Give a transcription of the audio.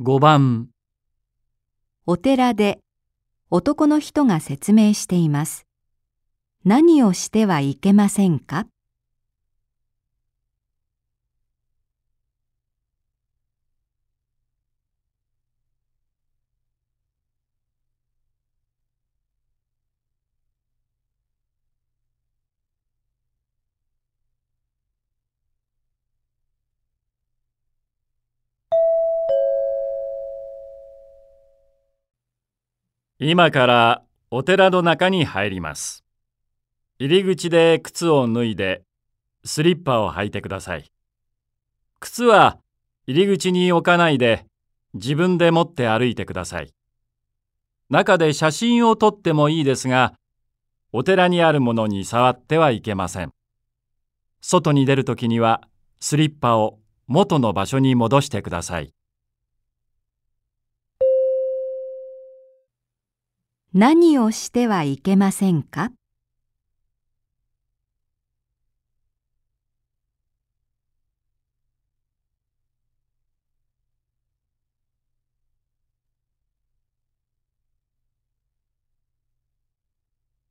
5番お寺で男の人が説明しています。何をしてはいけませんか？今からお寺の中に入ります。入り口で靴を脱いでスリッパを履いてください。靴は入り口に置かないで自分で持って歩いてください。中で写真を撮ってもいいですが、お寺にあるものに触ってはいけません。外に出るときにはスリッパを元の場所に戻してください。何をしてはいけませんか？